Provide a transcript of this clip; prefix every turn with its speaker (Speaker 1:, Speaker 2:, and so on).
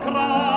Speaker 1: cross.